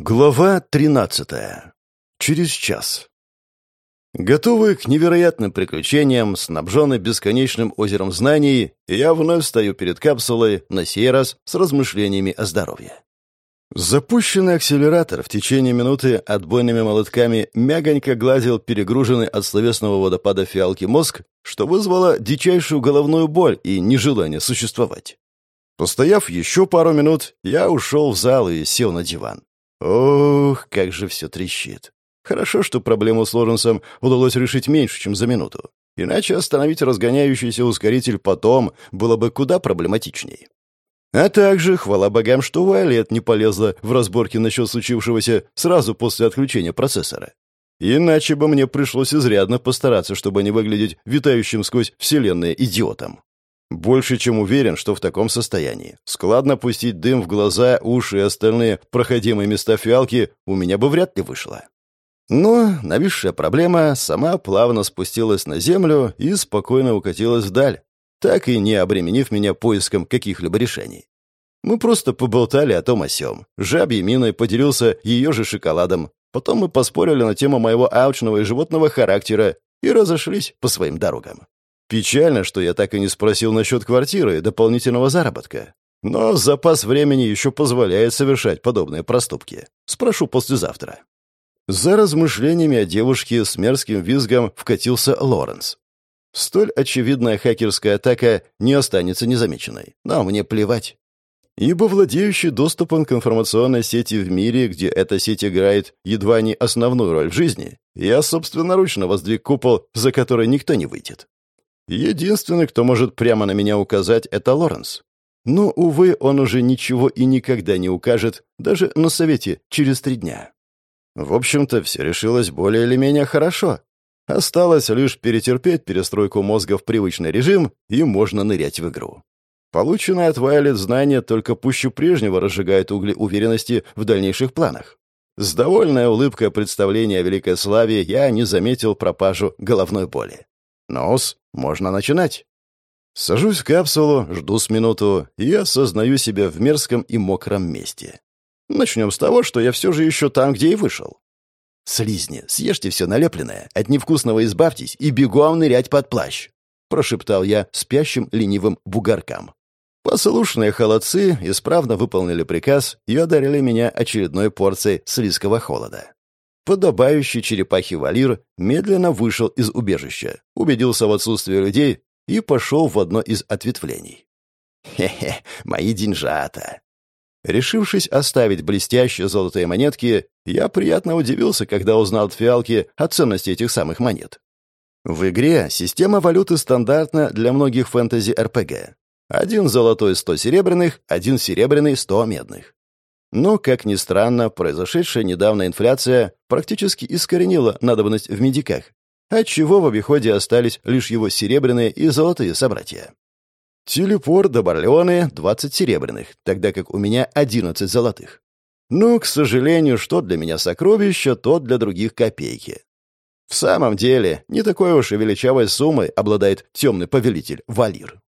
Глава 13. Через час. Готовый к невероятным приключениям, снабженный бесконечным озером знаний, я вновь стою перед капсулой, на сей раз с размышлениями о здоровье. Запущенный акселератор в течение минуты отбойными молотками мягонько гладил перегруженный от словесного водопада фиалки мозг, что вызвало дичайшую головную боль и нежелание существовать. Постояв еще пару минут, я ушел в зал и сел на диван. Ох, как же все трещит. Хорошо, что проблему с Лоренсом удалось решить меньше, чем за минуту. Иначе остановить разгоняющийся ускоритель потом было бы куда проблематичней. А также, хвала богам, что Вайлет не полезла в разборки насчет случившегося сразу после отключения процессора. Иначе бы мне пришлось изрядно постараться, чтобы не выглядеть витающим сквозь вселенные идиотом. Больше чем уверен, что в таком состоянии. Складно пустить дым в глаза, уши и остальные проходимые места фиалки у меня бы вряд ли вышло. Но нависшая проблема сама плавно спустилась на землю и спокойно укатилась вдаль, так и не обременив меня поиском каких-либо решений. Мы просто поболтали о том о сём. Жабьей миной поделился ее же шоколадом. Потом мы поспорили на тему моего аучного и животного характера и разошлись по своим дорогам. Печально, что я так и не спросил насчет квартиры и дополнительного заработка. Но запас времени еще позволяет совершать подобные проступки. Спрошу послезавтра. За размышлениями о девушке с мерзким визгом вкатился Лоренс. Столь очевидная хакерская атака не останется незамеченной. Но мне плевать. Ибо владеющий доступом к информационной сети в мире, где эта сеть играет едва не основную роль в жизни, я собственноручно воздвиг купол, за который никто не выйдет. Единственный, кто может прямо на меня указать, это Лоренс. Но, увы, он уже ничего и никогда не укажет, даже на совете через три дня. В общем-то, все решилось более или менее хорошо. Осталось лишь перетерпеть перестройку мозга в привычный режим, и можно нырять в игру. Полученное от Вайлет знание только пуще прежнего разжигает угли уверенности в дальнейших планах. С довольной улыбкой представления о великой славе я не заметил пропажу головной боли. Нос, можно начинать. Сажусь в капсулу, жду с минуту и осознаю себя в мерзком и мокром месте. Начнем с того, что я все же еще там, где и вышел. «Слизни, съешьте все налепленное, от невкусного избавьтесь и бегом нырять под плащ», — прошептал я спящим ленивым бугоркам. Послушные холодцы исправно выполнили приказ и одарили меня очередной порцией слизкого холода. Подобающий черепахи Валир медленно вышел из убежища, убедился в отсутствии людей и пошел в одно из ответвлений. «Хе-хе, мои деньжата!» Решившись оставить блестящие золотые монетки, я приятно удивился, когда узнал от фиалки о ценности этих самых монет. В игре система валюты стандартна для многих фэнтези-РПГ. Один золотой — сто серебряных, один серебряный — сто медных. Но, как ни странно, произошедшая недавно инфляция практически искоренила надобность в медиках, отчего в обиходе остались лишь его серебряные и золотые собратья. Телепор до Барлеоны — 20 серебряных, тогда как у меня 11 золотых. Но, к сожалению, что для меня сокровища, то для других копейки. В самом деле, не такой уж и величавой суммой обладает темный повелитель Валир.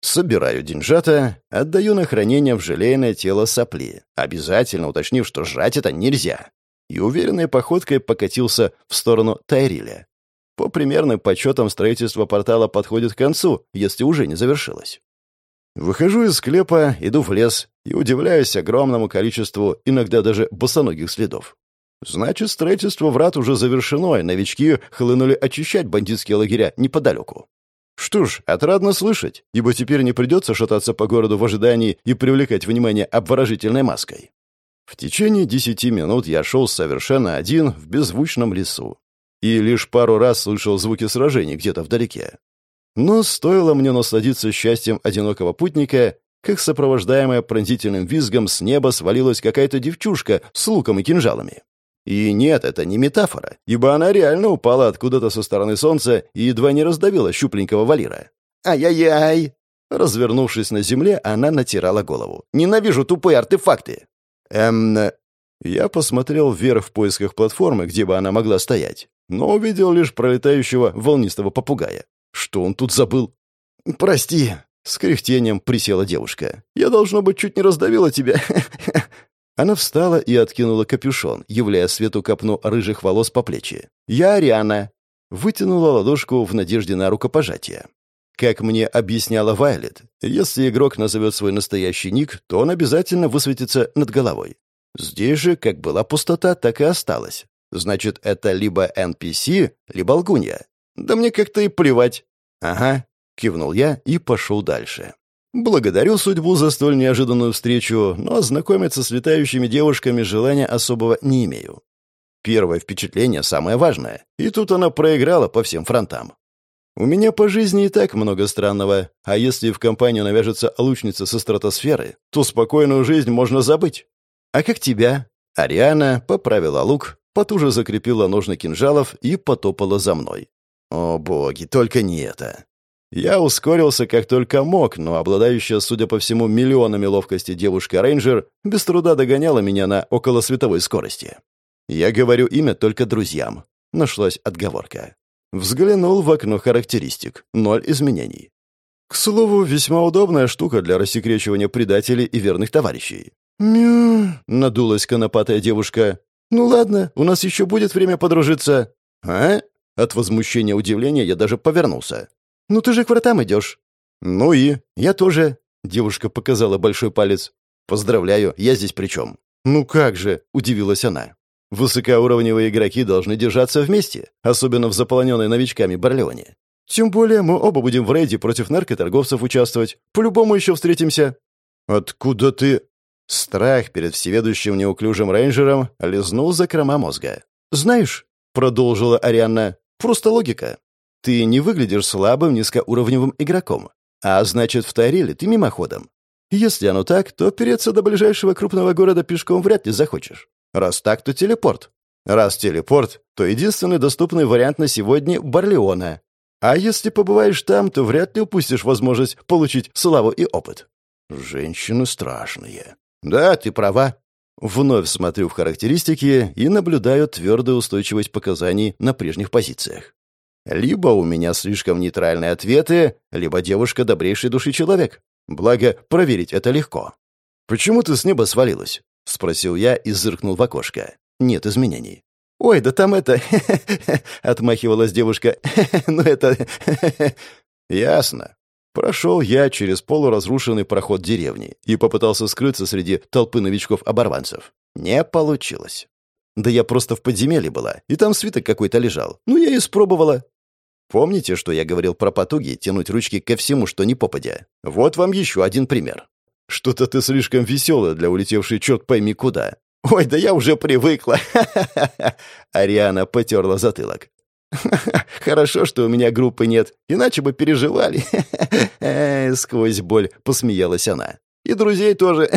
Собираю деньжата, отдаю на хранение в желейное тело сопли, обязательно уточнив, что жать это нельзя. И уверенной походкой покатился в сторону Тайриля. По примерным подсчетам, строительство портала подходит к концу, если уже не завершилось. Выхожу из склепа, иду в лес и удивляюсь огромному количеству, иногда даже босоногих следов. Значит, строительство врат уже завершено, и новички хлынули очищать бандитские лагеря неподалеку. Что ж, отрадно слышать, ибо теперь не придется шататься по городу в ожидании и привлекать внимание обворожительной маской. В течение десяти минут я шел совершенно один в беззвучном лесу. И лишь пару раз слышал звуки сражений где-то вдалеке. Но стоило мне насладиться счастьем одинокого путника, как сопровождаемая пронзительным визгом с неба свалилась какая-то девчушка с луком и кинжалами. И нет, это не метафора, ибо она реально упала откуда-то со стороны солнца и едва не раздавила щупленького валира. «Ай-яй-яй!» Развернувшись на земле, она натирала голову. «Ненавижу тупые артефакты!» «Эм...» Я посмотрел вверх в поисках платформы, где бы она могла стоять, но увидел лишь пролетающего волнистого попугая. Что он тут забыл? «Прости!» — с кряхтением присела девушка. «Я, должно быть, чуть не раздавила тебя. Она встала и откинула капюшон, являя свету копну рыжих волос по плечи. «Я Ариана!» Вытянула ладошку в надежде на рукопожатие. Как мне объясняла Вайлет, если игрок назовет свой настоящий ник, то он обязательно высветится над головой. Здесь же как была пустота, так и осталась. Значит, это либо NPC, либо лгунья. Да мне как-то и плевать. Ага, кивнул я и пошел дальше. Благодарю судьбу за столь неожиданную встречу, но знакомиться с летающими девушками желания особого не имею. Первое впечатление самое важное, и тут она проиграла по всем фронтам. У меня по жизни и так много странного, а если в компанию навяжется лучница со стратосферы, то спокойную жизнь можно забыть. А как тебя? Ариана поправила лук, потуже закрепила ножны кинжалов и потопала за мной. О боги, только не это. Я ускорился как только мог, но обладающая, судя по всему, миллионами ловкости девушка-рейнджер без труда догоняла меня на околосветовой скорости. Я говорю имя только друзьям. Нашлась отговорка. Взглянул в окно характеристик. Ноль изменений. К слову, весьма удобная штука для рассекречивания предателей и верных товарищей. «Мю...» — надулась конопатая девушка. «Ну ладно, у нас еще будет время подружиться». «А?» От возмущения удивления я даже повернулся. «Ну ты же к вратам идешь». «Ну и? Я тоже». Девушка показала большой палец. «Поздравляю, я здесь при чем?» «Ну как же?» — удивилась она. Высокоуровневые игроки должны держаться вместе, особенно в заполненной новичками Барлеоне. Тем более мы оба будем в рейде против наркоторговцев участвовать. По-любому еще встретимся». «Откуда ты...» Страх перед всеведущим неуклюжим рейнджером лизнул за крома мозга. «Знаешь», — продолжила Арианна, — «просто логика. Ты не выглядишь слабым низкоуровневым игроком, а значит, в Тайриле ты мимоходом. Если оно так, то переться до ближайшего крупного города пешком вряд ли захочешь. Раз так, то телепорт. Раз телепорт, то единственный доступный вариант на сегодня — Барлеона. А если побываешь там, то вряд ли упустишь возможность получить славу и опыт. Женщины страшные. Да, ты права. Вновь смотрю в характеристики и наблюдаю твердую устойчивость показаний на прежних позициях. Либо у меня слишком нейтральные ответы, либо девушка добрейшей души человек. Благо, проверить это легко. «Почему ты с неба свалилась?» — спросил я и зыркнул в окошко. «Нет изменений». «Ой, да там это...» — отмахивалась девушка. «Ну это...» «Ясно». Прошел я через полуразрушенный проход деревни и попытался скрыться среди толпы новичков-оборванцев. Не получилось. Да я просто в подземелье была, и там свиток какой-то лежал. Ну, я и спробовала. Помните, что я говорил про потуги тянуть ручки ко всему, что не попадя? Вот вам еще один пример. Что-то ты слишком веселая для улетевшей черт пойми куда. Ой, да я уже привыкла. Ариана потерла затылок. Хорошо, что у меня группы нет, иначе бы переживали. Сквозь боль посмеялась она. И друзей тоже.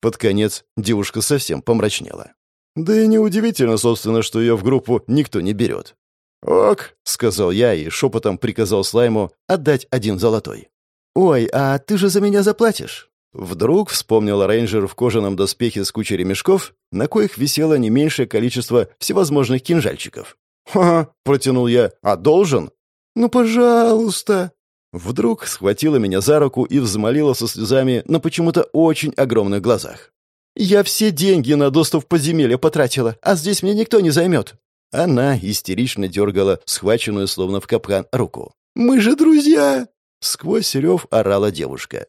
Под конец девушка совсем помрачнела. Да и неудивительно, собственно, что ее в группу никто не берет. «Ок», — сказал я и шепотом приказал Слайму отдать один золотой. «Ой, а ты же за меня заплатишь?» Вдруг вспомнил рейнджер в кожаном доспехе с кучей ремешков, на коих висело не меньшее количество всевозможных кинжальчиков. «Ха-ха», — протянул я, — «а должен?» «Ну, пожалуйста». Вдруг схватила меня за руку и взмолила со слезами на почему-то очень огромных глазах. «Я все деньги на доступ в подземелье потратила, а здесь мне никто не займет». Она истерично дергала схваченную, словно в капкан, руку. «Мы же друзья!» Сквозь рев орала девушка.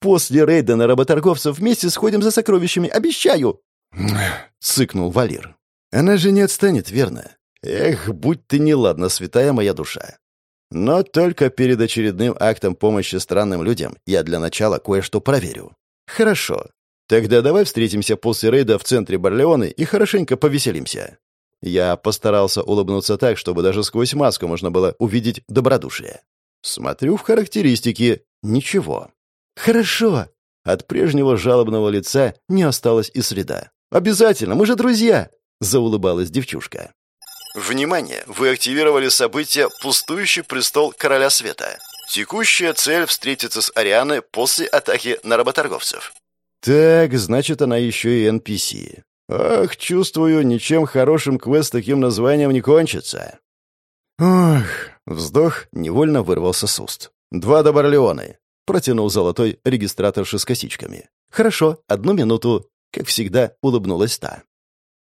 «После рейда на работорговцев вместе сходим за сокровищами, обещаю!» Цыкнул Валир. «Она же не отстанет, верно? Эх, будь ты неладна, святая моя душа!» Но только перед очередным актом помощи странным людям я для начала кое-что проверю. Хорошо. Тогда давай встретимся после рейда в центре Барлеоны и хорошенько повеселимся. Я постарался улыбнуться так, чтобы даже сквозь маску можно было увидеть добродушие. Смотрю в характеристики. Ничего. Хорошо. От прежнего жалобного лица не осталось и следа. «Обязательно, мы же друзья!» — заулыбалась девчушка. Внимание! Вы активировали событие «Пустующий престол Короля Света». Текущая цель — встретиться с Арианой после атаки на работорговцев. Так, значит, она еще и NPC. Ах, чувствую, ничем хорошим квест таким названием не кончится. Ох, вздох невольно вырвался с уст. Два до Барлеоны. Протянул золотой регистраторши с косичками. Хорошо, одну минуту. как всегда улыбнулась та.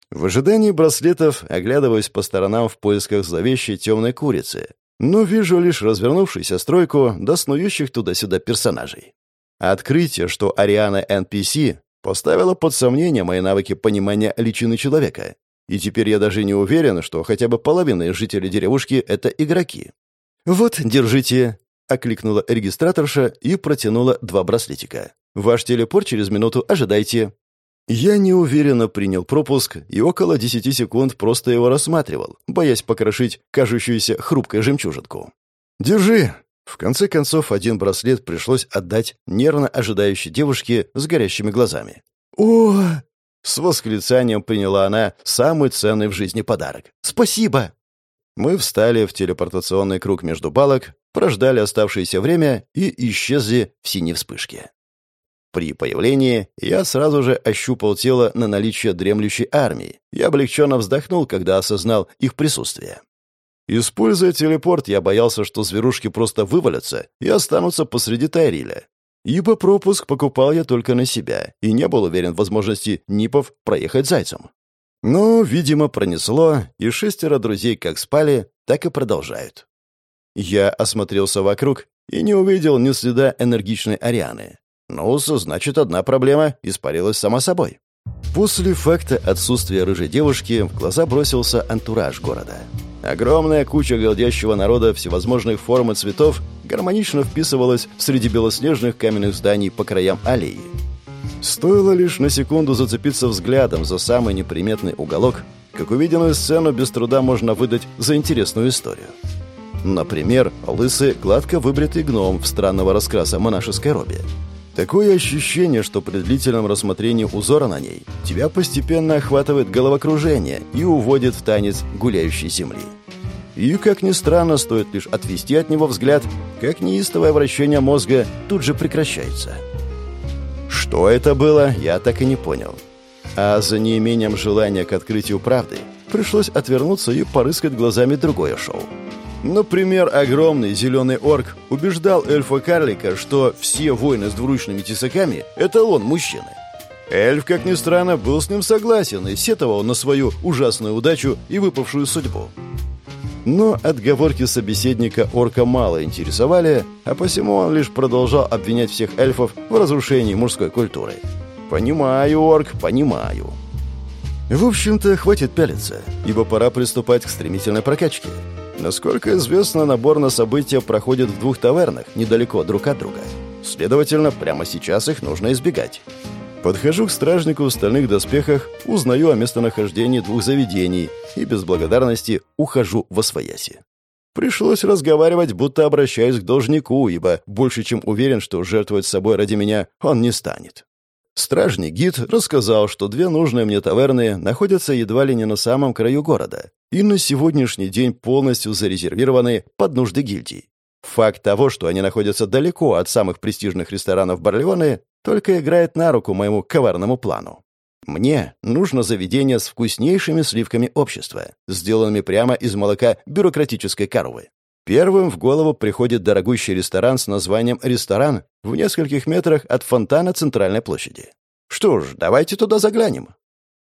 В ожидании браслетов оглядываюсь по сторонам в поисках зловещей темной курицы, но вижу лишь развернувшуюся стройку до снующих туда-сюда персонажей. Открытие, что Ариана NPC поставило под сомнение мои навыки понимания личины человека, и теперь я даже не уверен, что хотя бы половина из жителей деревушки — это игроки. «Вот, держите», — окликнула регистраторша и протянула два браслетика. «Ваш телепорт через минуту ожидайте». Я неуверенно принял пропуск и около десяти секунд просто его рассматривал, боясь покрошить кажущуюся хрупкой жемчужинку. «Держи!» В конце концов, один браслет пришлось отдать нервно ожидающей девушке с горящими глазами. «О!» С восклицанием приняла она самый ценный в жизни подарок. «Спасибо!» Мы встали в телепортационный круг между балок, прождали оставшееся время и исчезли в синей вспышке. При появлении я сразу же ощупал тело на наличие дремлющей армии. Я облегченно вздохнул, когда осознал их присутствие. Используя телепорт, я боялся, что зверушки просто вывалятся и останутся посреди Тайриля. Ибо пропуск покупал я только на себя и не был уверен в возможности Нипов проехать зайцем. Но, видимо, пронесло, и шестеро друзей как спали, так и продолжают. Я осмотрелся вокруг и не увидел ни следа энергичной Арианы. Ну, значит, одна проблема испарилась сама собой. После факта отсутствия рыжей девушки в глаза бросился антураж города. Огромная куча голдящего народа всевозможных форм и цветов гармонично вписывалась среди белоснежных каменных зданий по краям аллеи. Стоило лишь на секунду зацепиться взглядом за самый неприметный уголок, как увиденную сцену без труда можно выдать за интересную историю. Например, лысый, гладко выбритый гном в странного раскраса монашеской робе – Такое ощущение, что при длительном рассмотрении узора на ней тебя постепенно охватывает головокружение и уводит в танец гуляющей земли. И, как ни странно, стоит лишь отвести от него взгляд, как неистовое вращение мозга тут же прекращается. Что это было, я так и не понял. А за неимением желания к открытию правды пришлось отвернуться и порыскать глазами другое шоу. Например, огромный зеленый орк убеждал эльфа-карлика, что все воины с двуручными тесаками — это он, мужчины. Эльф, как ни странно, был с ним согласен и сетовал на свою ужасную удачу и выпавшую судьбу. Но отговорки собеседника орка мало интересовали, а посему он лишь продолжал обвинять всех эльфов в разрушении мужской культуры. «Понимаю, орк, понимаю». В общем-то, хватит пялиться, ибо пора приступать к стремительной прокачке. Насколько известно, набор на события проходит в двух тавернах, недалеко друг от друга. Следовательно, прямо сейчас их нужно избегать. Подхожу к стражнику в стальных доспехах, узнаю о местонахождении двух заведений и без благодарности ухожу во свояси. Пришлось разговаривать, будто обращаюсь к должнику, ибо больше чем уверен, что жертвовать собой ради меня он не станет. Стражний гид рассказал, что две нужные мне таверны находятся едва ли не на самом краю города и на сегодняшний день полностью зарезервированы под нужды гильдий. Факт того, что они находятся далеко от самых престижных ресторанов Барлеоны, только играет на руку моему коварному плану. Мне нужно заведение с вкуснейшими сливками общества, сделанными прямо из молока бюрократической коровы. Первым в голову приходит дорогущий ресторан с названием «Ресторан» в нескольких метрах от фонтана Центральной площади. Что ж, давайте туда заглянем.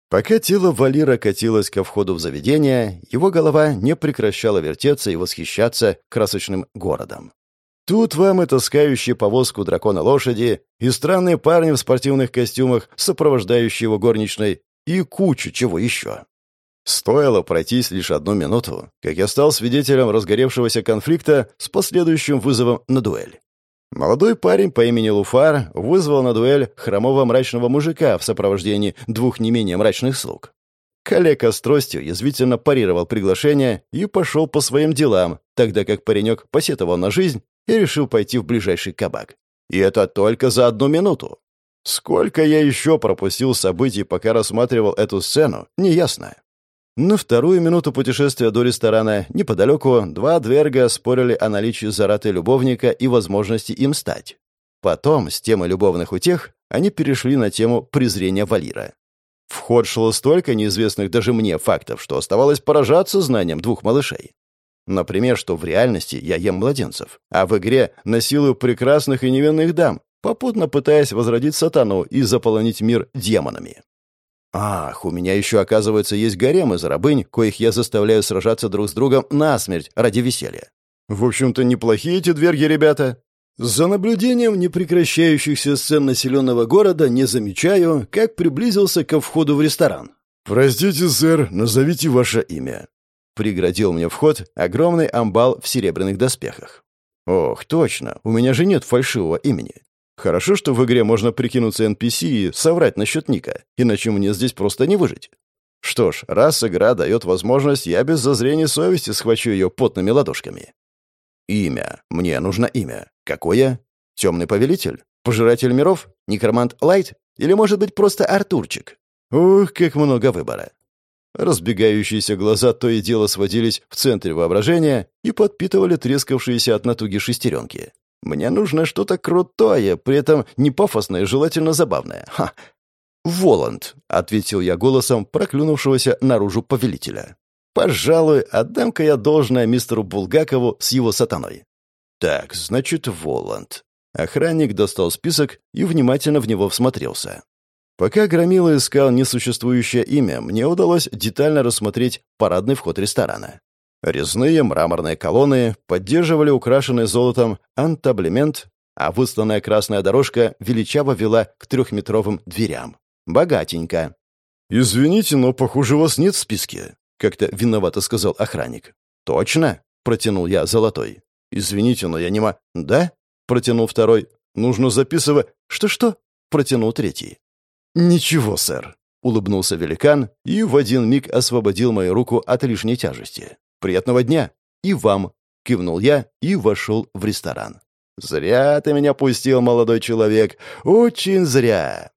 Пока тело Валира катилось ко входу в заведение, его голова не прекращала вертеться и восхищаться красочным городом. Тут вам и таскающие повозку дракона лошади, и странные парни в спортивных костюмах, сопровождающие его горничной, и кучу чего еще. Стоило пройтись лишь одну минуту, как я стал свидетелем разгоревшегося конфликта с последующим вызовом на дуэль. Молодой парень по имени Луфар вызвал на дуэль хромого мрачного мужика в сопровождении двух не менее мрачных слуг. Коллега с тростью язвительно парировал приглашение и пошел по своим делам, тогда как паренек посетовал на жизнь и решил пойти в ближайший кабак. И это только за одну минуту. Сколько я еще пропустил событий, пока рассматривал эту сцену, неясно. На вторую минуту путешествия до ресторана неподалеку два дверга спорили о наличии зараты любовника и возможности им стать. Потом, с темы любовных утех, они перешли на тему презрения Валира. В ход шло столько неизвестных даже мне фактов, что оставалось поражаться знанием двух малышей. Например, что в реальности я ем младенцев, а в игре насилую прекрасных и невинных дам, попутно пытаясь возродить сатану и заполонить мир демонами. Ах, у меня еще, оказывается, есть гарем из рабынь, коих я заставляю сражаться друг с другом насмерть ради веселья. В общем-то, неплохие эти дверги, ребята. За наблюдением непрекращающихся сцен населенного города не замечаю, как приблизился ко входу в ресторан. «Простите, сэр, назовите ваше имя». Преградил мне вход огромный амбал в серебряных доспехах. «Ох, точно, у меня же нет фальшивого имени. Хорошо, что в игре можно прикинуться NPC и соврать насчет ника, иначе мне здесь просто не выжить. Что ж, раз игра дает возможность, я без зазрения совести схвачу ее потными ладошками. Имя. Мне нужно имя. Какое? Темный повелитель? Пожиратель миров? Некромант Лайт? Или, может быть, просто Артурчик? Ух, как много выбора. Разбегающиеся глаза то и дело сводились в центре воображения и подпитывали трескавшиеся от натуги шестеренки. Мне нужно что-то крутое, при этом не пафосное желательно забавное. Ха! «Воланд», — ответил я голосом проклюнувшегося наружу повелителя. «Пожалуй, отдам-ка я должное мистеру Булгакову с его сатаной». «Так, значит, Воланд». Охранник достал список и внимательно в него всмотрелся. Пока Громила искал несуществующее имя, мне удалось детально рассмотреть парадный вход ресторана. Резные мраморные колонны поддерживали украшенный золотом антаблемент, а высланная красная дорожка величаво вела к трехметровым дверям. Богатенько. «Извините, но, похоже, вас нет в списке», — как-то виновато сказал охранник. «Точно?» — протянул я золотой. «Извините, но я не ма...» «Да?» — протянул второй. «Нужно записывать...» «Что-что?» — протянул третий. «Ничего, сэр», — улыбнулся великан и в один миг освободил мою руку от лишней тяжести. Приятного дня! И вам!» — кивнул я и вошел в ресторан. «Зря ты меня пустил, молодой человек! Очень зря!»